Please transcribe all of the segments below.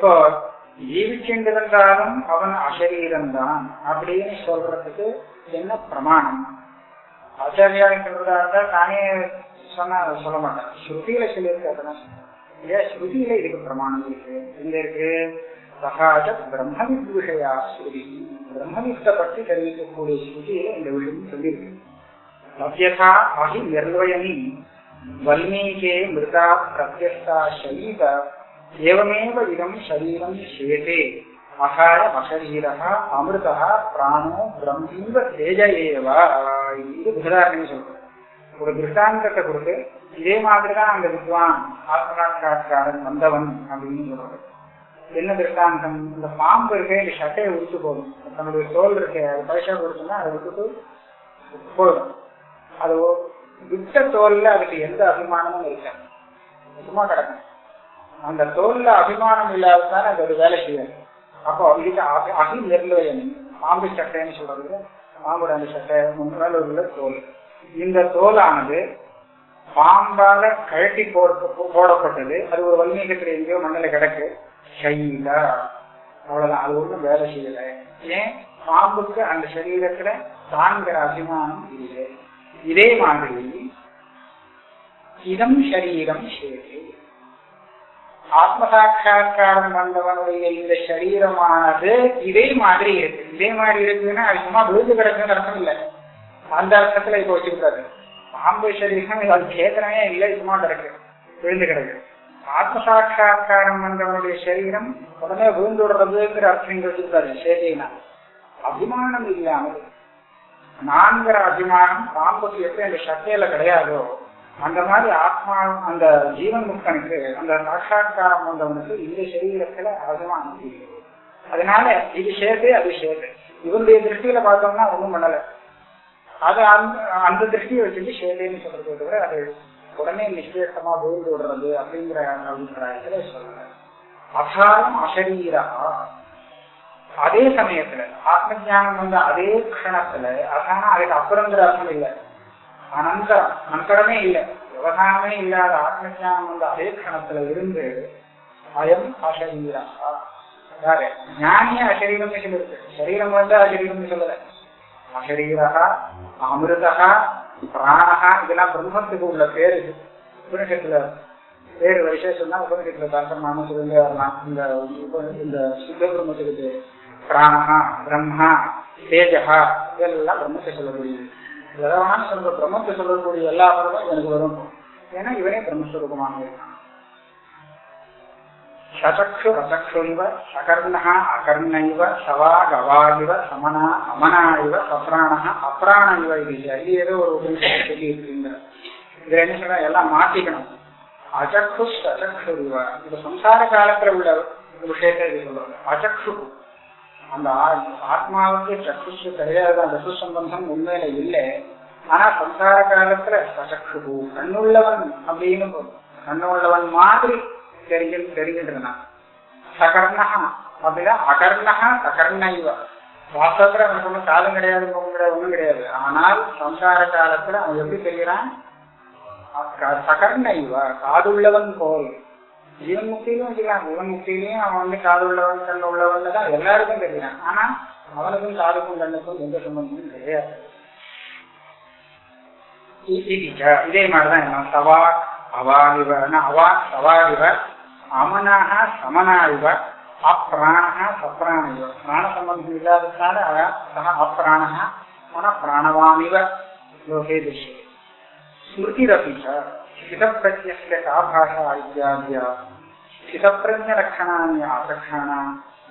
இப்போ ஜீவிச்சுண்டிருந்தாலும் அவன் அசரீரம்தான். அப்படின்னு சொல்றதுக்கு என்ன பிரமாணம்? ஆச்சாரியாங்கிறதா இருந்தா நானே சொன்னா சொல்ல மாட்டேன். ஸ்ருதியில சொல்லியிருக்கு ஏன் ஸ்ருதியில இதுக்கு பிரமாணம் இருக்கு. எங்க இருக்கு? சகாஜ பிரம்ம விஷயா ஸ்ருதி. பிரம்மவித்தை பற்றி தெரிவிக்கக்கூடிய ஸ்ருதியில இந்த விஷயம் சொல்லியிருக்கு. லப்யதா அஹி நிர்வயனி வல்மீகே மிருதா பிரத்யஸ்தா சரீர ஏவமேவ इदं சரீரம் சேதே அகாய அசரீரः அமிர்தா பிராணோ பிரம்மீவ தேஜ ஏவ இது உதாரணம் சொல்றேன் ஒரு திருஷ்டாந்தத்தை கொடுத்து இதே மாதிரிதான் அந்த வித்வான் ஆத்மநாட்காரன் வந்தவன் அப்படின்னு சொல்றாரு. என்ன திருஷ்டாந்தம்? இந்த பாம்பு இருக்க இந்த சட்டையை உடுத்து போதும். தன்னுடைய தோல் இருக்க அது பரிசா கொடுத்துன்னா அதை விட்டுட்டு போதும். அது விட்ட தோல்ல அதுக்கு எந்த அபிமானமும் இருக்காது. சும்மா கிடக்கும். அந்த தோல்ல அபிமானம் இல்லாததால அது ஒரு வேலை செய்யும் அப்போ இதுக்கு அகி நிர்லயம் பாம்பு சட்டைன்னு சொல்றது. பாம்போட அந்த சட்டை முன்னாள் உள்ள தோல். இந்த தோலானது பாம்பால கழட்டி போட்டு போடப்பட்டது. அது ஒரு வல்மீகத்துல எங்கேயோ மண்ணில கிடக்கு. ஷைல. அவ்வளவுதான். அது ஒண்ணும் வேலை செய்யல. ஏன்? பாம்புக்கு அந்த சரீரத்துல தாங்கிற அபிமானம் இல்லை. இதே மாதிரி இதம் சரீரம் சேவை ஆத்ம சாட்சா்காரம் வந்தவனுடைய இந்த சரீரமானது இதே மாதிரி இருக்கு. இதே மாதிரி இருக்குன்னா அது சும்மா விழுந்து கிடக்குன்னு அர்த்தம் இல்லை. அந்த அர்த்தத்துல இப்ப வச்சுக்கூடாது பாம்பு சரீரம் அது சேதனமே இல்லை சும்மா கிடக்கு. விழுந்து கிடக்கு. ஆத்ம சாட்சா்காரம் வந்தவனுடைய சரீரம் உடனே விழுந்து விடுறதுங்கிற அர்த்தம் இங்க வச்சுக்கூடாது சேதைனா அபிமானம் இல்லாமல். நான்கிற அபிமானம் பாம்புக்கு எப்படி அந்த சட்டையில கிடையாதோ அந்த மாதிரி ஆத்மா அந்த ஜீவன் முக்தனுக்கு அந்த சாட்சா்காரம் வந்தவனுக்கு இந்த சரீரத்துல அபிமானம் அதனால இது சேர்த்து அது சேர்த்து. இவருடைய திருஷ்டியில பார்த்தோம்னா ஒண்ணும் பண்ணல. அது அந்த அந்த திருஷ்டியை வச்சுட்டு சேதேன்னு சொல்றது தவிர அது உடனே நிச்சயமா விழுந்து விடுறது அப்படிங்கிற அபிப்பிராயத்துல சொல்லல. அசாரம் அசரீரா. அதே சமயத்துல ஆத்ம ஜானம் வந்த அதே க்ஷணத்துல அசானா அதுக்கு அப்புறங்கிற அர்த்தம் இல்லை. அனந்தரம் அனந்தரமே இல்லை. விவகாரமே இல்லாத ஆத்ம அந்த வந்த அதே கணத்துல இருந்து அயம் அசரீரா. யாரு ஞானிய அசரீரம்னு சொல்லிருக்கு. சரீரம் வந்து அசரீரம்னு சொல்லல. அசரீரா அமிர்தா பிராணஹா இதெல்லாம் பிரம்மத்துக்கு உள்ள பேரு. உபனிஷத்துல பேரு விசேஷம்னா உபனிஷத்துல தாசமானு சொல்லி இந்த இந்த சுத்த பிரம்மத்துக்கு பிராணஹா பிரம்மா தேஜஹா இதெல்லாம் பிரம்மத்தை சொல்லக்கூடியது. எதவான சொல்ற பிரம்மத்தை சொல்லக்கூடிய எல்லா பதமும் எனக்கு வரும். ஏன்னா இவனே பிரம்மஸ்வரூபமாக இருக்கான் சதக்ஷு சகர்ணா அகர்ண இவ சவா கவா இவ சமனா அமனா இவ சப்ராணா அப்ராண இவ இது இது ஏதோ ஒரு உபநிஷத்து சொல்லி இருக்குங்க இதுல என்ன சொல்ற எல்லாம் மாத்திக்கணும். அஜக்ஷு சசக்ஷு இவ இப்ப சம்சார காலத்துல உள்ள விஷயத்தை இது சொல்லுவாங்க. அச்சக்ஷு அந்த ஆத்மாவுக்கு சக்ஷுஷு கிடையாது அந்த சு சம்பந்தம் உண்மையில இல்லை. ஆனா சம்சார காலத்துல சச்சக்ஷு கண்ணுள்ளவன் அப்படின்னு கண்ணுள்ளவன் மாதிரி தெரிஞ்சு தெரிஞ்சுட்டு இருந்தான் சகர்ணஹா அப்படின்னா அகர்ணஹா சகர்ணைவ. வாசத்துல அவனுக்கு ஒன்றும் காலம் கிடையாது முகம் கிடையாது ஒண்ணும் கிடையாது. ஆனால் சம்சார காலத்துல அவன் எப்படி தெரிகிறான்? சகர்ண இவ காதுள்ளவன் போல். ஜீவன்முக்தியிலும் வச்சுக்கலாம். ஜீவன்முக்தியிலையும் அவன் வந்து காது உள்ளவன் கண் உள்ளவன் தான் எல்லாருக்கும் தெரியும். ஆனா அவனுக்கும் காதுக்கும் கண்ணுக்கும் எந்த சம்பந்தமும் கிடையாது. இதே மாதிரிதான் என்ன சவா அவா சவாவிவ அமனாக சமனாவிவ அப்பிராணா சப்ராணிவ பிராண சம்பந்தம் இல்லாததுனால அவன் சக அப்பிராணா மன பிராணவாமிவ. லோகே திருஷ்யது ஸ்மிருதிரபி स्थितप्रज्ञस्य का भाषा इत्याद्या स्थितप्रज्ञलक्षणानि आचक्षाणा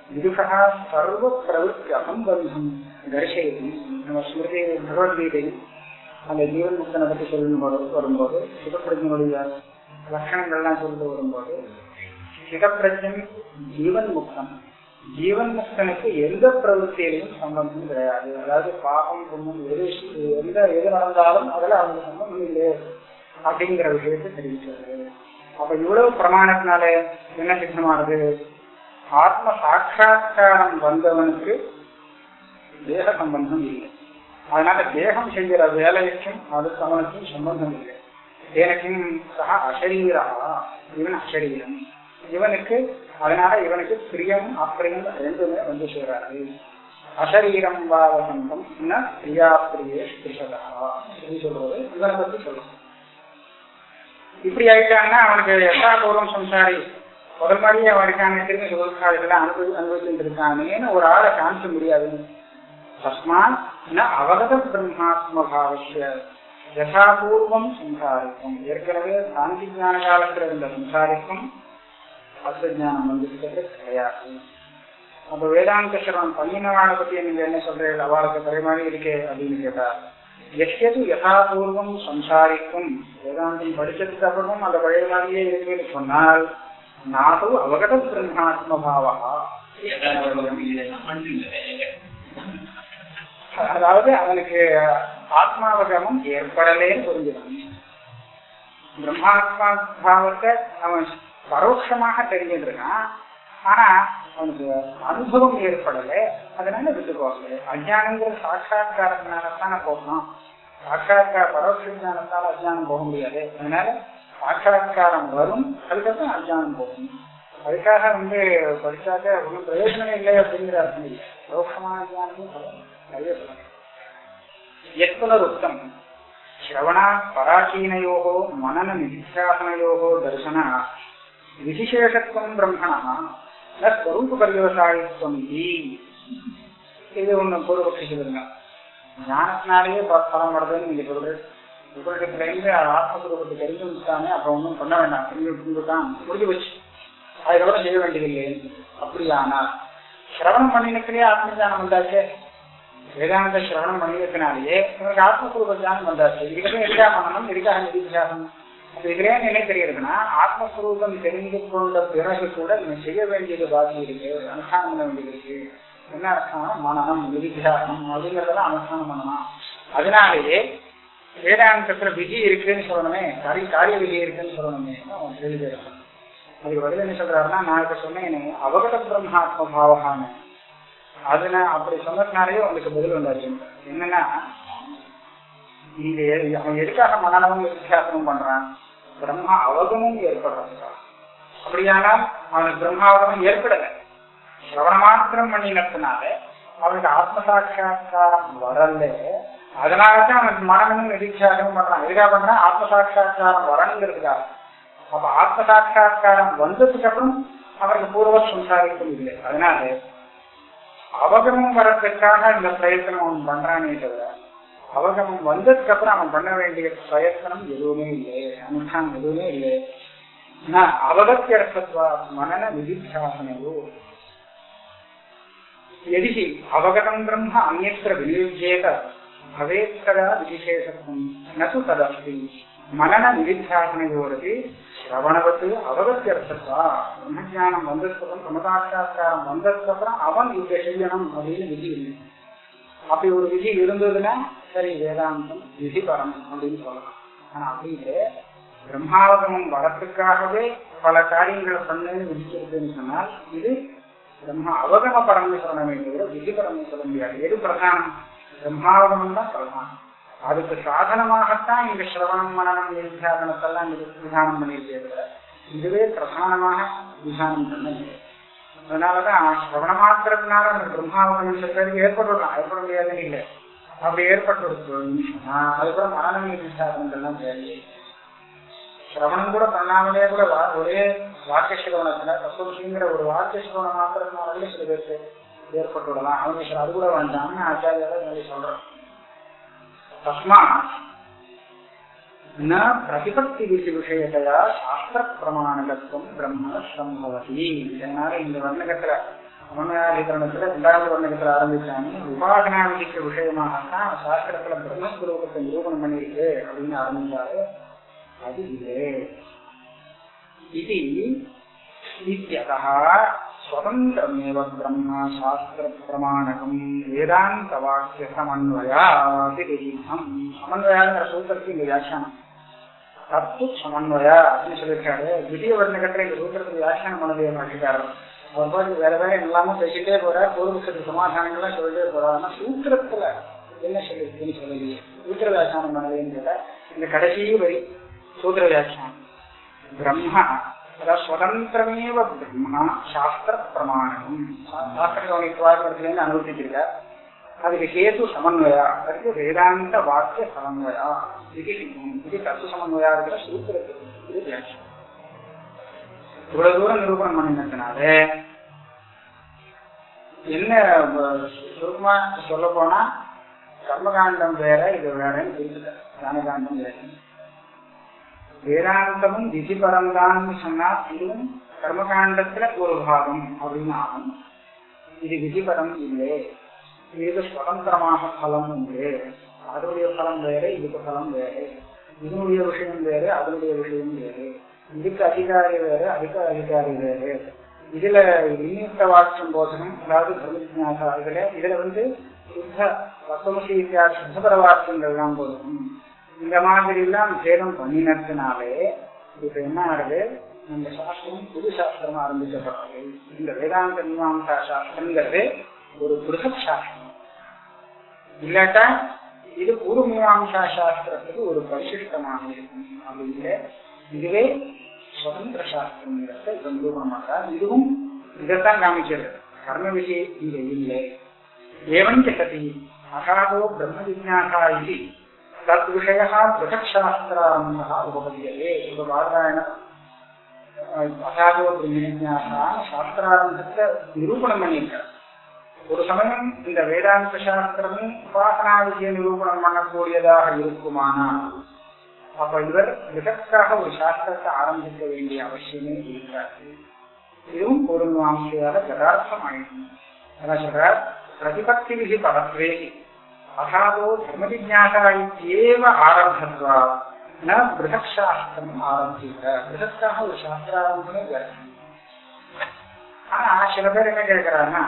विदुषः सर्वप्रवृत्ति असम्बन्धं दर्शयति நம்ம ஸ்மிருதி பகவத்கீதை அந்த ஜீவன் முக்தனை பற்றி சொல்லும் போது வரும்போது சிவப்பிரஜனுடைய லட்சணங்கள்லாம் சொல்லிட்டு வரும்போது சிவப்பிரஜன் ஜீவன் முக்தன் ஜீவன் முக்தனுக்கு எந்த பிரவൃத்தியிலையும் சம்பந்தம் கிடையாது அதாவது பாபம் புண்ணியம் எது எந்த எது நடந்தாலும் அதுல அவங்க சம்பந்தம் இல்லை அப்படிங்கிற விஷயத்தை தெரிவிச்சது அப்ப இவ்வளவு பிரமாணத்தினால என்ன சித்தமானது? ஆத்ம சாட்சா்காரம் வந்தவனுக்கு தேக சம்பந்தம் இல்லை. அதனால தேகம் செய்கிற வேலைக்கும் அதுக்கு அவனுக்கும் சம்பந்தம் இல்லை. எனக்கும் சக அசரீரா இவன் அசரீரம் இவனுக்கு அதனால இவனுக்கு பிரியம் அப்பிரியம் ரெண்டுமே வந்து சேராது. அசரீரம் வா வசந்தம் என்ன பிரியா பிரியே அப்படின்னு சொல்றது இவனை பத்தி சொல்லுவோம் இப்படி ஆயிட்டாங்கன்னா அவனுக்கு யசாபூர்வம் சம்சாரி. முதல் மாதிரியே அவனுக்கான இருக்காங்க திரும்பி சுகக்காலத்துல அனுபவி அனுபவிச்சுட்டு இருக்கானேன்னு ஒரு ஆளை காமிக்க முடியாது. தஸ்மான் ந அவகத பிரம்மாத்ம பாவசிய யசாபூர்வம் சம்சாரிக்கும். ஏற்கனவே சாந்தி ஜான காலத்தில் இருந்த சம்சாரிக்கும் அசஞானம் வந்திருக்கிறது கிடையாது. அப்ப வேதாந்த சிரவம் பண்ணினவாளை பத்தி நீங்க என்ன சொல்றீங்க அவளுக்கு பரிமாறி இருக்கே அப்படின்னு கேட்டா எஷ்யது யதாபூர்வம் சம்சாரிக்கும் வேதாந்தம் படிச்சதுக்கு அப்புறமும் அந்த பழைய மாதிரியே இருக்குன்னு சொன்னால் நாடு அவகட பிரம்மாத்ம பாவா அதாவது அவனுக்கு ஆத்மாவகமும் ஏற்படலேன்னு புரிஞ்சுக்கணும் பிரம்மாத்மா பாவத்தை அவன் பரோட்சமாக தெரிஞ்சிருக்கான் ஆனா அவனுக்கு அனுபவம் ஏற்படலை. அதனால விட்டுருவாங்க. அஜானங்கிற சாட்சா்காரத்தினாலதான போகணும். சாட்சா்கார பரோட்ச ஜானத்தால அஜானம் போக முடியாது. அதனால சாட்சா்காரம் வரும் அதுக்கப்புறம் அஜானம் போகும். அதுக்காக வந்து படிச்சாக்க ஒன்றும் பிரயோஜனம் இல்லை அப்படிங்கிற அர்த்தம் இல்லை. லோகமான ஜானமும் நிறைய சொல்லணும் எத்புனருத்தம் ஸ்ரவணா பராசீனையோகோ மனன நிதிஷ்டாசனையோகோ தர்சனா. விசிசேஷத்துவம் பிரம்மணா. न स्वरूपपर्यवसायित्वम् इति இது ஒண்ணு பூர்வபக்ஷி சொல்லுங்க ஞானத்தினாலேயே ப- பலம் வருதுன்னு நீங்க சொல்றது உபரிடத்துல இருந்து ஆத்மஸ்வரூபத்தை தெரிஞ்சு விட்டானே அப்ப ஒண்ணும் பண்ண வேண்டாம் தெரிஞ்சு விட்டுதான் முடிஞ்சு வச்சு அதுக்கப்புறம் செய்ய வேண்டியதில்லை அப்படியானா சிரவணம் பண்ணினத்திலேயே ஆத்ம ஞானம் வந்தாச்சே வேதாந்த சிரவணம் பண்ணியத்தினாலேயே இவனுக்கு ஆத்மஸ்வரூப ஞானம் வந்தாச்சு இதுக்கப்புறம் எதுக்காக பண்ணணும் எதுக்காக நிதித்தியாசம் அப்ப என்ன தெரியுதுன்னா ஆத்மஸ்வரூபம் தெரிந்து கொண்ட பிறகு கூட இவன் செய்ய வேண்டியது பாதி இருக்கு அனுஷ்டானம் பண்ண வேண்டியது இருக்கு. என்ன அர்த்தம் மனநம் விதிகாசம் அப்படிங்கறதெல்லாம் அனுஷ்டானம் பண்ணலாம். அதனாலேயே வேதாந்தத்துல விதி இருக்குன்னு சொல்லணுமே காரிய காரிய விதி இருக்குன்னு சொல்லணுமே அவன் கேள்வி அதுக்கு பதில் என்ன சொல்றாருன்னா நான் இப்ப சொன்னேன் அவகத பிரம்மாத்ம பாவகான்னு. அதுல அப்படி சொன்னதுனாலேயே உங்களுக்கு பதில் வந்தாச்சு. என்னன்னா இங்க அவன் எதுக்காக மனநலம் வித்தியாசமும் பண்றான்? பிரம்மா அவகமும் ஏற்படுறான் அப்படியானால் அவனுக்கு பிரம்மாவகமும் ஏற்படல. சிரவண மாத்திரம் பண்ணினத்தினால அவனுக்கு ஆத்ம சாட்சா்காரம் வரல. அதனாலதான் அவனுக்கு மனமும் நிதிச்சாரம் பண்றான். எதுக்காக பண்றான்? ஆத்ம சாட்சா்காரம் வரணுங்கிறதுக்காக. அப்ப ஆத்ம சாட்சா்காரம் வந்ததுக்கு அப்புறம் அவருக்கு பூர்வ சம்சாரிக்கும் இல்லை. அதனால அவகமும் வரதுக்காக இந்த பிரயத்தனம் அவன் பண்றானே தவிர அவசரம் வந்ததுக்கு அப்புறம் அவன் பண்ண வேண்டிய பிரயத்தனம் எதுவுமே இல்லை. அனுஷ்டானம் எதுவுமே இல்லை. ஆனா அவகத்தியர்த்தத்வா மனன விதித்தியாசனையோ எதிகி அவகதம் பிரம்ம அந்நத்திர விநியோஜேத பவேத்ததா விதிசேஷத்துவம் நது ததஸ்தி மனன நிதித்தியாசனையோரது சிரவணவத்து அவகத்தியர்த்தத்வா பிரம்மஜானம் வந்ததுக்கப்புறம் சமதாட்சாஸ்காரம் வந்ததுக்கப்புறம் அவன் இதை செய்யணும் அப்படின்னு விதி இல்லை. அப்படி ஒரு விதி இருந்ததுன்னா சரி வேதாந்தம் விதி பரம் அப்படின்னு சொல்லலாம். ஆனா அப்படி இல்லை பிரம்மாவகமம் வரத்துக்காகவே பல காரியங்களை பண்ணுன்னு விதிச்சிருக்குன்னு சொன்னால் இது பிரம்மா அவகம படம்னு சொல்ல வேண்டியது விதி சொல்ல முடியாது எது பிரதானம்? பிரம்மாவதனம் தான் பிரதானம். அதுக்கு சாதனமாகத்தான் இந்த சிரவணம் மனநம் நிதித்தியாசனத்தெல்லாம் விதானம் பண்ணியிருக்கிறது இதுவே பிரதானமாக விதானம் பண்ணது அதனாலதான் சிரவண மாத்திரத்தினால அந்த பிரம்மாவதனம் சொல்றதுக்கு ஏற்பட்டுடலாம் ஏற்பட முடியாதுன்னு இல்லை. அப்படி ஏற்பட்டு அதுக்கப்புறம் மாணவிய நிதித்தியாசனங்கள்லாம் தேவையில்லை சிரவணம் கூட பண்ணாமலே கூட ஒரே வாக்கிய சிரவணத்துல ஒரு வாக்கிய சிரவணம் மாத்திரமாவே சில பேருக்கு ஏற்பட்டு விடலாம் அவங்க சார் அது கூட வேண்டாம்னு ஆச்சாரியால சொல்லி சொல்றோம் தஸ்மா ந பிரதிபக்தி விதி விஷயத்தையா சாஸ்திர பிரமாணகத்துவம் பிரம்ம சம்பவதி. இதனால இந்த வர்ணகத்துல மனநாதிகரணத்துல ரெண்டாவது வர்ணகத்துல ஆரம்பிச்சாங்க. உபாசனாதிக்க விஷயமாக தான் சாஸ்திரத்துல பிரம்மஸ்வரூபத்தை நிரூபணம் பண்ணியிருக்கு அப்படின்னு ஆரம்பிச்சாரு. அது இது. இது स्वतन्त्रमेव ब्रह्म शास्त्रप्रमाणकम् वेदान्तवाक्यसमन्वयातिरिक्तम् समन्वयाங்கிற சூத்திரத்துக்கு இங்க வியாக்கியானம். தத்து சமன்வயா அப்படின்னு சொல்லியிருக்காரு. திடீர் வர்ணகத்துல இந்த சூத்திரத்துக்கு வியாக்கியானம் பண்ணது பாக்கிக்காரர் அவர் பாட்டு வேற வேற எல்லாமே பேசிட்டே போறார் பூர்வபக்ஷத்துக்கு சமாதானங்கள்லாம் சொல்லிட்டே போறார் ஆனா சூத்திரத்துல என்ன சொல்லிருக்குன்னு சொல்லலையே. சூத்திர வியாக்கியானம் கேட்டா இந்த கடைசி வரி சூத்திர வியாக்கியானம் பிரம்ம அதாவது சுதந்திரமேவ பிரம்மா சாஸ்திர பிரமாணம். சாஸ்திர கவனித்துவார்களிருந்து அனுபவிச்சிருக்கார் அதுக்கு ஹேது சமன்வயா அதுக்கு வேதாந்த வாக்கிய சமன்வயா இது இது கத்து சமன்வயா இருக்கிற சூத்திரத்துக்கு இது வியாக்கியம் இவ்வளவு தூரம் நிரூபணம் பண்ணினதுனால என்ன சுருமா சொல்ல போனா கர்மகாண்டம் வேற இது வேறன்னு புரிஞ்சுக்க ஞானகாண்டம் வேற. வேதாந்தமும் திசிபரம் தான் சொன்னா இதுவும் கர்மகாண்டத்துல ஒரு பாகம் அப்படின்னு ஆகும். இது விதிபரம் இல்லை. இது சுதந்திரமாக பலம் உண்டு. அதனுடைய பலம் வேறு இதுக்கு பலம் வேறு. இதனுடைய விஷயம் வேறு அதனுடைய விஷயம் வேறு. இதுக்கு அதிகாரி வேறு அதுக்கு அதிகாரி வேறு இதுல இன்னித்த வாக்கியம் போதனம் அதாவது பிரம்மஜாசா இதுல இதுல வந்து சுத்த வசமசி சுத்தபர வாக்கியங்கள் தான் போதும். இந்த மாதிரி எல்லாம் சேதம் பண்ணினதுனாலே இப்ப என்ன ஆகுது? நம்ம சாஸ்திரம் புது சாஸ்திரம் ஆரம்பிக்கப்படுறது இந்த வேதாந்த மீமாம்சா சாஸ்திரங்கிறது ஒரு புருஷத் சாஸ்திரம். இல்லாட்டா இது பூர்வ மீமாம்சா சாஸ்திரத்துக்கு ஒரு பரிசிஷ்டமாக இருக்கும். அப்படின்னு இதுவே சுதந்திர சாஸ்திரங்கிறத கம்பீரமாக இதுவும் இதைத்தான் காமிக்கிறது. கர்ம விஷயம் இங்க இல்லை. ஏவஞ்ச சதி அகாதோ பிரம்ம ஜிஜாசா இது தத் விஷய பிருகத் சாஸ்திராரம்பா உபபதியதே இப்ப பாரதாயண அகாதோ பிரம்ம ஜிஜாசான சாஸ்திராரம்பத்தை நிரூபணம் பண்ணியிருக்கார். ஒரு சமயம் இந்த வேதாந்த சாஸ்திரமும் உபாசனா விஷய நிரூபணம் பண்ணக்கூடியதாக இருக்குமானால் அப்ப இவர் இதற்காக ஒரு சாஸ்திரத்தை ஆரம்பிக்க வேண்டிய அவசியமே இருக்கிறார் இதுவும் ஒரு மாம்சையால யதார்த்தம் ஆயிடும் சொல்றார் பிரதிபக்தி விதி பரத்வே அசாதோ தர்ம ஜிஜாசா இத்தியேவ ஆரம்பத்வா ந பிருகத் சாஸ்திரம் ஆரம்பிக்க பிருகத்தாக ஒரு சாஸ்திர ஆரம்பமே வேற ஆனா சில பேர் என்ன கேட்கிறாங்கன்னா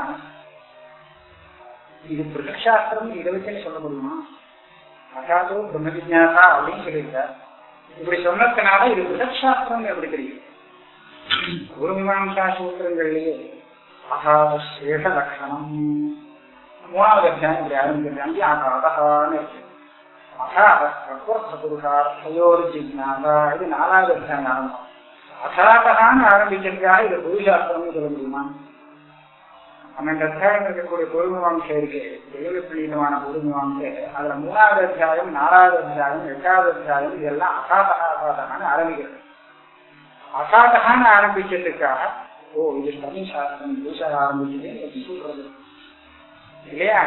இது பிருகத் சாஸ்திரம் இதை வச்சு சொல்ல முடியுமா அசாதோ பிரம்ம ஜிஜாசா அப்படின்னு சொல்லியிருக்கார் இப்படி சொன்னதுனால இது பிருகத் எப்படி தெரியும்? ஒரு மீமாசா சூத்திரங்கள்லயே அகாத லட்சணம் மூணாவது அத்தியாயம் இப்படி ஆரம்பிக்கிறாங்க. அகாதகான்னு இருக்கு. அகாத பிரபுர்த்த புருஷார்த்தையோர் ஜிஜ்னாசா இது நாலாவது அத்தியாயம் ஆரம்பம். அசாதகான்னு ஆரம்பிச்சிருக்காக இது குருசாஸ்திரம்னு சொல்ல முடியுமா? பன்னெண்டு அத்தியாயம் இருக்கக்கூடிய பொறுமைவாம்சம் இருக்கு தெய்வப்பிள்ளீனமான பொறுமைவாம்சை அதுல மூணாவது அத்தியாயம் நாலாவது அத்தியாயம் எட்டாவது அத்தியாயம் இதெல்லாம் அசாதகா அசாதகான்னு ஆரம்பிக்கிறது. அசாதகான்னு ஆரம்பிச்சதுக்காக ஓ இது தமிழ் சாஸ்திரம் புதுசாக ஆரம்பிச்சது சொல்றது? இல்லையா?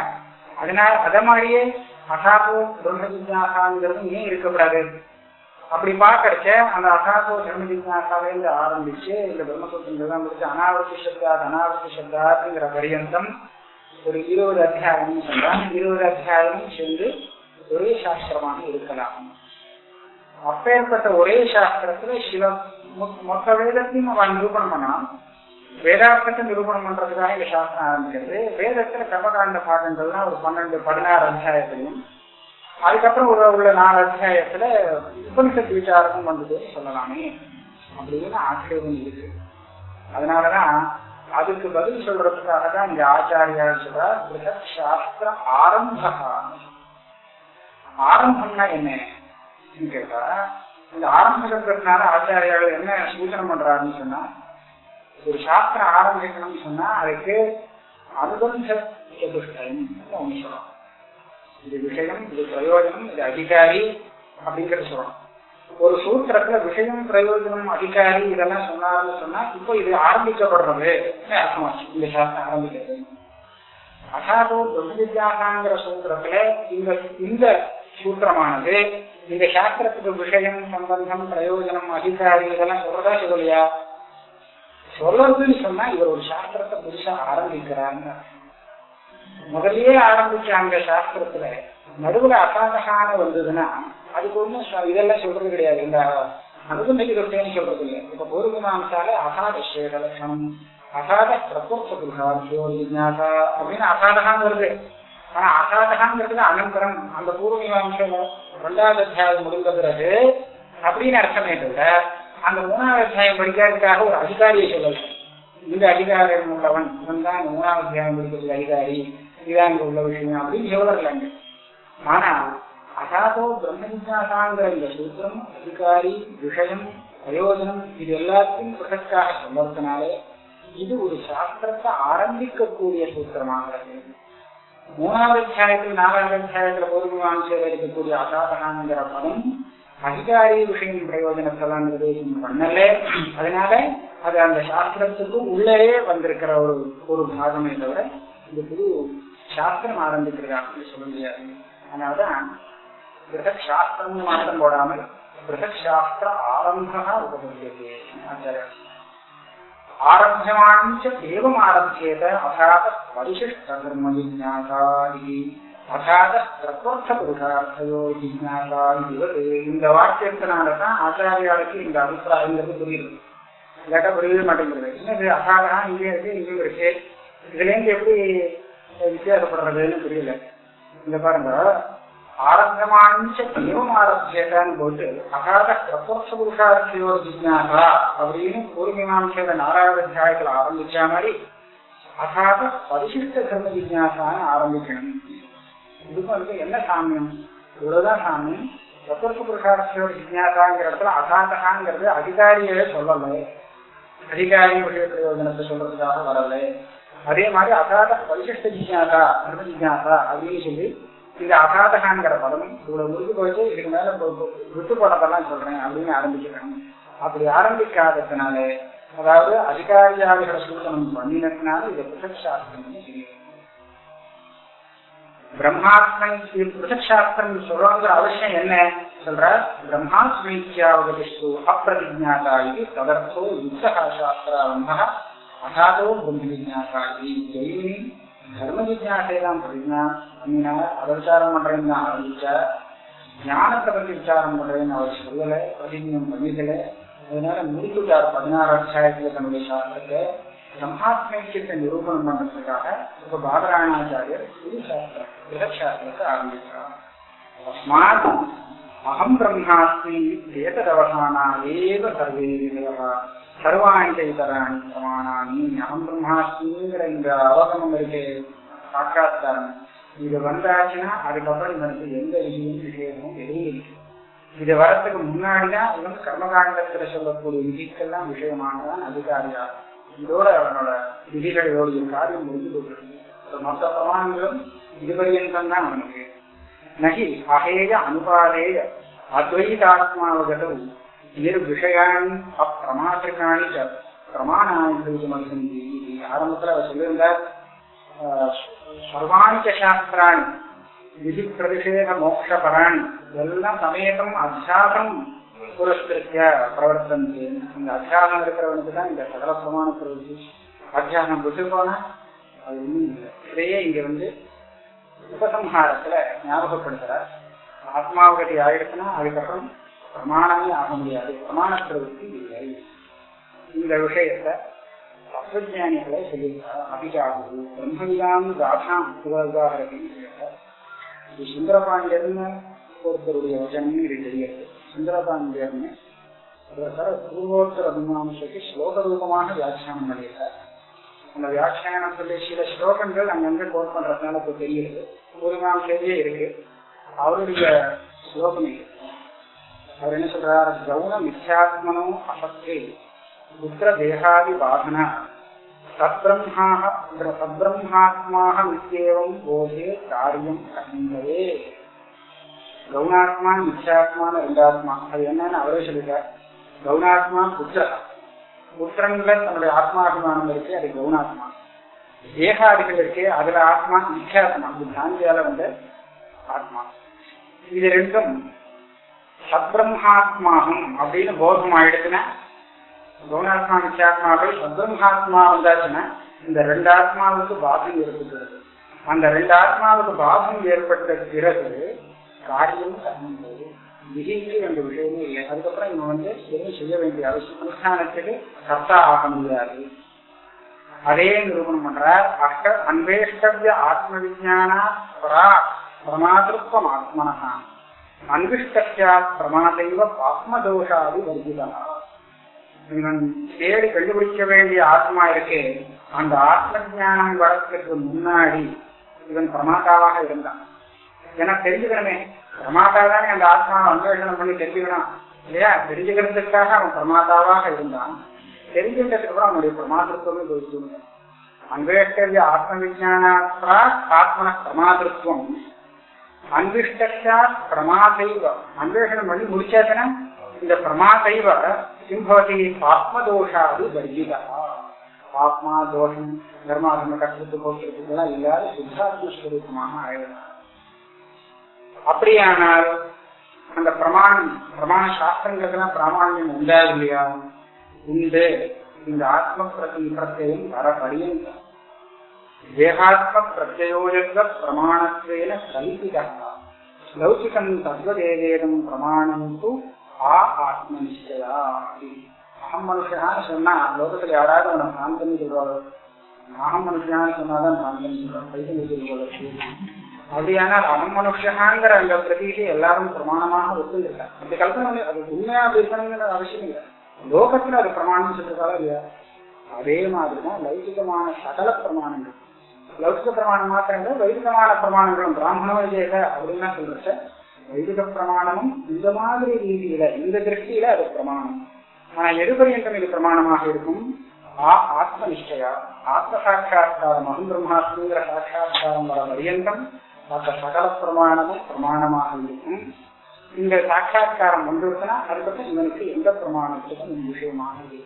அதனால அத மாதிரியே அசாபோ பிரம்ம ஜிஜாசாங்கிறது ஏன் இருக்கக்கூடாது? அப்படி பாக்கறச்ச அந்த அசாசோ பிரம்ம ஆரம்பிச்சு இந்த பிரம்மசூத்திரங்கள் முடிச்சு அனாவர்த்தி சப்தாத் அனாவசி சப்தாத்ங்கிற பரியந்தம் ஒரு இருபது அத்தியாயம் சொல்றான் இருபது அத்தியாயமும் சேர்ந்து ஒரே சாஸ்திரமாக இருக்கலாம். அப்பேற்பட்ட ஒரே சாஸ்திரத்துல சில மொத்த வேதத்தையும் அவன் நிரூபணம் பண்ணான். வேதார்த்தத்தை நிரூபணம் பண்றதுக்காக இந்த சாஸ்திரம் ஆரம்பிக்கிறது. வேதத்துல கர்மகாண்ட பாடங்கள்லாம் ஒரு பன்னெண்டு பதினாறு அத்தியாயத்திலையும் அதுக்கப்புறம் உள்ள உள்ள நாலு அத்தியாயத்துல உபனிஷத்து விசாரமும் வந்தது சொல்லலாமே. அப்படின்னு ஆட்சேபம் இருக்கு. அதனாலதான் அதுக்கு பதில் சொல்றதுக்காக தான் இங்க ஆச்சாரியா சொல்றார் பிருகத் சாஸ்திர ஆரம்ப ஆரம்பம்னா என்ன? கேட்டா இந்த ஆரம்ப சப்தத்தினால ஆச்சாரியார்கள் என்ன சூச்சனை பண்றாருன்னு சொன்னா ஒரு சாஸ்திரம் ஆரம்பிக்கணும்னு சொன்னா அதுக்கு அனுபந்த சதுஷ்டயம் ஒண்ணு சொல்லணும் இது விஷயம் இது பிரயோஜனம் இது அதிகாரி அப்படிங்கறது சொல்லணும். ஒரு சூத்திரத்துல விஷயம் பிரயோஜனம் அதிகாரி இதெல்லாம் சொன்னாருன்னு சொன்னா இப்போ இது ஆரம்பிக்கப்படுறது. அர்த்தமாச்சு இந்த சாஸ்திரம் ஆரம்பிக்கிறது. அசாதோ பிரம்மவித்யாசாங்கிற சூத்திரத்துல இந்த இந்த சூத்திரமானது இந்த சாஸ்திரத்துக்கு விஷயம் சம்பந்தம் பிரயோஜனம் அதிகாரி இதெல்லாம் சொல்றதா சொல்லலையா? சொல்றதுன்னு சொன்னா இவர் ஒரு சாஸ்திரத்தை புதுசா ஆரம்பிக்கிறாங்க முதல்லயே ஆரம்பிச்சாங்க அந்த சாஸ்திரத்துல நடுவுல அசாதகான வந்ததுன்னா அதுக்கு ஒண்ணும் இதெல்லாம் சொல்றது கிடையாது. இந்த அனுபந்திக்கு சொல்றது இல்லை. இப்ப பூர்வமாம்சால அசாத சேட அசாத பிரபோத்த புருஷார்த்தோ ஜிஜாசா அப்படின்னு அசாதகான் வருது ஆனா அசாதகாங்கிறது அனந்தரம். அந்த பூர்வமீமாம்சையில ரெண்டாவது அத்தியாயம் முடிந்த பிறகு அப்படின்னு அர்த்தமே தவிர அந்த மூணாவது அத்தியாயம் படிக்கிறதுக்காக ஒரு அதிகாரியை சொல்லல இந்த அதிகாரம் உள்ளவன் இவன் தான் மூணாவது அத்தியாயம் படிக்கிறது அதிகாரி. இதுதான் இங்க உள்ள விஷயம் அப்படின்னு சொல்லலாங்க ஆனா அசாதோ பிரம்மஜாசாங்கிற இந்த சூத்திரம் அதிகாரி விஷயம் பிரயோஜனம் இது எல்லாத்தையும் பிரதக்காக சொல்றதுனாலே இது ஒரு சாஸ்திரத்தை ஆரம்பிக்கக்கூடிய சூத்திரமாக மூணாவது அத்தியாயத்தில் நாலாவது அத்தியாயத்துல போதுமான இருக்கக்கூடிய அசாதனாங்கிற பதம் அதிகாரி விஷயம் பிரயோஜனத்தெல்லாம் நிர்தேசம் பண்ணல. அதனால அது அந்த சாஸ்திரத்துக்கு உள்ளே வந்திருக்கிற ஒரு ஒரு பாகமே தவிர இது புது சாஸ்திரம் ஆரம்பிக்கிறதாக சொல்ல முடியாது அதனாலதான் பிருகத் சாஸ்திரம் மாத்திரம் போடாமல் பிருகத் சாஸ்திர ஆரம்பா உபபத்தியதே ஆச்சாரியா ஆரம்பியமானம் ஏவம் ஆரம்பியேத அசாத பரிசிஷ்ட தர்ம ஜிஜாசாதி அசாத பிரத்வர்த்த புருஷார்த்தயோ ஜிஜாசா இதுவது இந்த வாக்கியத்தினாலதான் ஆச்சாரியாளுக்கு இந்த அபிப்பிராயங்கிறது புரியுது இல்லாட்டா புரியவே மாட்டேங்கிறது என்னது அசாதா இங்கே இருக்கு இங்கேயும் இருக்கு இதுல இருந்து எப்படி வித்தியாசப்படுறதுன்னு புரியல. இந்த பாருங்க. ஆரம்பமானஞ்ச ஏவம் ஆரம்பிச்சேட்டான்னு போட்டு அகாத பிரபோஷ புருஷார்த்தியோ ஜிஜாசா அப்படின்னு பூர்வீமாம்சையில நாலாவது அத்தியாயத்துல ஆரம்பிச்ச மாதிரி அகாத பரிசிஷ்ட தர்ம ஜிஜாசான்னு ஆரம்பிக்கணும். இதுக்கு வந்து என்ன சாமியம் இவ்வளவுதான் சாமியம் பிரபோஷ புருஷார்த்தியோ ஜிஜாசாங்கிற இடத்துல அகாதகாங்கிறது அதிகாரியே சொல்லலை. அதிகாரி விஷய பிரயோஜனத்தை சொல்றதுக்காக வரலை. அதே மாதிரி அகாத பரிசிஷ்ட ஜிஜாசா தர்ம ஜிஜாசா அப்படின்னு சொல்லி இந்த அகாதகாங்கிற பதம் இவ்வளவு முழுக்க போயிட்டு இதுக்கு மேல விட்டு போனதெல்லாம் சொல்றேன் அப்படின்னு ஆரம்பிக்கிறாங்க. அப்படி ஆரம்பிக்காததுனால அதாவது அதிகாரியாளிகளை சூதனம் பண்ணினதுனால இது பிருஷக் சாஸ்திரம் தெரியும் பிரம்மாத்மன் பிருஷக் சாஸ்திரம் சொல்றோங்கிற அவசியம் என்ன? சொல்ற பிரம்மாத்மீத்யாவதிஷ்டு அப்பிரதிஜாதா இது ததர்த்தோ யுத்தகா சாஸ்திராரம்ப அசாதோ பிரம்ம ஜிஜாசா ஜெயினி தர்ம ஜிஜாசைதான் பார்த்தீங்கன்னா நீங்க அதை விசாரம் பண்றேன்னு தான் ஆரம்பிச்சா ஞானத்தை பத்தி விசாரம் பண்றேன்னு அவர் சொல்லலை பிரதிஜம் பண்ணிக்கலை அதனால முடிச்சுட்டார் பதினாறு அத்தியாயத்துல தன்னுடைய சாஸ்திரத்தை பிரம்மாத்மேக்கியத்தை நிரூபணம் பண்றதுக்காக இப்ப பாதராயணாச்சாரியர் குரு சாஸ்திரம் கிரகசாஸ்திரத்தை ஆரம்பிக்கிறார் அஸ்மாத் அகம் பிரம்மாஸ்மி ஏததவசானா ஏவ சர்வே விதயः சர்வாணி செய்தராணி பிரமாணானி அகம் பிரம்மாஸ்மிங்கிற இந்த அவகமம் இருக்கு சாட்சாத்காரம். இது வந்தாச்சுன்னா அதுக்கப்புறம் இவனுக்கு எந்த விதியும் விஷயமும் எதுவும் இருக்கு இது வரத்துக்கு முன்னாடிதான் இவன் கர்மகாண்டத்துல சொல்லக்கூடிய விதிக்கெல்லாம் விஷயமானதான் அதிகாரியா இதோட அவனோட விதிகளோடைய காரியம் முடிந்து போட்டு மொத்த பிரமாணங்களும் இதுபரியந்தான் தான் அவனுக்கு. நகி அகேய அனுபாதேய அத்வைதாத்மாவகதவு நிர்விஷயாணி அப்பிரமாத்திரிகாணி பிரமாணானி சந்தி ஆரம்பத்துல அவர் சொல்லியிருந்தார் சர்வாணிக்க சாஸ்திராணி விதி பிரதிஷேக மோட்சபராணி இதெல்லாம் சமேதம் அத்தியாசம் புரஸ்கிருத்திய பிரவர்த்தந்தி இந்த அத்தியாசம் இருக்கிறவனுக்கு தான் இந்த சகல பிரமாண பிரவருத்தி அத்தியாசம் விட்டு போனா அது இல்லை. இதையே இங்க வந்து உபசம்ஹாரத்துல ஞாபகப்படுத்துறார். ஆத்மாவகதி ஆயிடுச்சுன்னா அதுக்கப்புறம் பிரமாணமே ஆக முடியாது. பிரமாண இல்லை. இந்த விஷயத்தை தத்துவஜானிகளை சொல்லியிருக்கார் அபிஜாகு பிரம்மவிதான் ராதாம் உதாகரதி இது சுந்தரபாண்டியர்னு ஒருத்தருடைய வச்சனம் இது தெரியாது. சுந்தரபாண்டியர்னு பூர்வோத்தர மீமாம்சைக்கு ஸ்லோக ரூபமாக வியாக்கியானம் பண்ணியிருக்கார். அந்த வியாக்கியானத்துல சில ஸ்லோகங்கள் அங்கங்க கோட் பண்றதுனால இப்போ தெரியுது. பூர்வாம்சையே இருக்கு. அவருடைய ஸ்லோகம் இது. அவர் என்ன சொல்றார்? கவுன மித்யாத்மனோ அசத்தே புத்திர தேகாதி பாதன சத்பிரம்மாக சத்பிரம்மாத்மாக நித்தியேவம் போதே காரியம் கண்டவே கவுனாத்மா மித்யாத்மான ரெண்டாத்மா அது என்னன்னு அவரே சொல்லிட்டார். கவுனாத்மா புத்திர. புத்திரன்ல தன்னுடைய ஆத்மாபிமானம் இருக்கு அது கவுனாத்மா தேகாதிகள் இருக்கு அதுல ஆத்மா மித்யாத்மா. அது காந்தியால வந்த ஆத்மா. இது ரெண்டும் சத்பிரம்மாத்மாகம் அப்படின்னு போதம் ஆயிடுச்சுன்னா கவுனாத்மா மித்யாத்மாவை சத்பிரம்மாத்மா வந்தாச்சுன்னா இந்த ரெண்டு ஆத்மாவுக்கு பாதம் ஏற்படுகிறது அந்த ரெண்டு ஆத்மாவுக்கு பாதம் ஏற்பட்ட பிறகு காரியம் கர்மம் விதிக்கு ரெண்டு விஷயமே இல்லை. அதுக்கப்புறம் இவன் வந்து எதுவும் செய்ய வேண்டிய அவசியம் அனுஷ்டானத்துக்கு கர்த்தா ஆக முடியாது அதே நிரூபணம் பண்றார். அஷ்ட அன்வேஷ்டவிய ஆத்ம விஜானா பரா பிரமாதிருப்பம் ஆத்மனகான் அன்விஷ்டாத் பிரமாதைவ ஆத்மதோஷாதி வர்ஜிதா. இவன் தேடி கண்டுபிடிக்க வேண்டிய ஆத்மா இருக்கே அந்த ஆத்ம ஜானம் வரத்துக்கு முன்னாடி இவன் பிரமாதாவாக இருந்தான். ஏன்னா தெரிஞ்சுக்கணுமே பிரமாதா தானே அந்த ஆத்மாவை அன்வேஷனம் பண்ணி தெரிஞ்சுக்கணும். இல்லையா? தெரிஞ்சுக்கிறதுக்காக அவன் பிரமாதாவாக இருந்தான். தெரிஞ்சுக்கிட்டதுக்கு அப்புறம் அவனுடைய பிரமாதத்துவமே போயிட்டு அன்வேஷ்டவிய ஆத்ம விஜானாத்ரா ஆத்மன பிரமாதத்துவம். அன்விஷ்டா பிரமாதைவ. அன்வேஷணம் பண்ணி முடிச்சாச்சுன்னா இந்த பிரமாதைவ சிம்பவதி ஆத்மதோஷாது வர்ஜிதா ஆத்மா தோஷம் தர்மாதர்ம கஷ்டத்து போக்குறதுக்கெல்லாம் இல்லாத சுத்தாத்மஸ்வரூபமாக ஆயிடும் அப்படியானால் அந்த பிரமாணம் பிரமாண சாஸ்திரங்களுக்கெல்லாம் பிராமணியம் உண்டா இல்லையா? உண்டு. இந்த ஆத்ம பிரதி பிரத்யம் வர பரியந்தம் தேகாத்ம பிரத்யோஜக பிரமாணத்வேன கல்பிதா லௌகிகம் தத்வதேவேதம் பிரமாணம் து ஆ ஆத்ம அகம் மனுஷனான்னு சொன்னா லோகத்துல யாராவது உன சாந்தம் சொல்றாங்க அகம் மனுஷனான்னு சொன்னாதான் சாந்தம் சொல்றாங்க பைசல் சொல்றாங்க அப்படியானால் அகம் மனுஷனாங்கிற அந்த பிரதீதி எல்லாரும் பிரமாணமாக ஒத்துருக்காங்க அந்த கல்பனை அது உண்மையா இருக்கணுங்கிற அவசியம் இல்லை லோகத்துல அது பிரமாணம் சொல்றதால இல்லையா அதே மாதிரிதான் லௌகிகமான சகல பிரமாணங்கள் லௌகிக பிரமாணம் மாத்திரங்கள் இல்லை வைதிகமான பிரமாணங்களும் பிராமண விஜயக அப்படின்னா சொல்றச்ச வைதிக பிரமாணமும் இந்த மாதிரி ரீதியில இந்த திருஷ்டியில அது பிரமாணம். ஆனா எது பரியந்தம் இது பிரமாணமாக இருக்கும். ஆ ஆத்ம நிஷ்டயா ஆத்ம சாட்சா்காரம் அகம் பிரம்மாஸ்மிங்கிற சாட்சா்காரம் வர பரியந்தம் மற்ற சகல பிரமாணமும் பிரமாணமாக இருக்கும். இந்த சாட்சா்காரம் வந்துருச்சுன்னா அதுக்கப்புறம் இவனுக்கு எந்த பிரமாணத்துக்கும் விஷயமாக இருக்கும்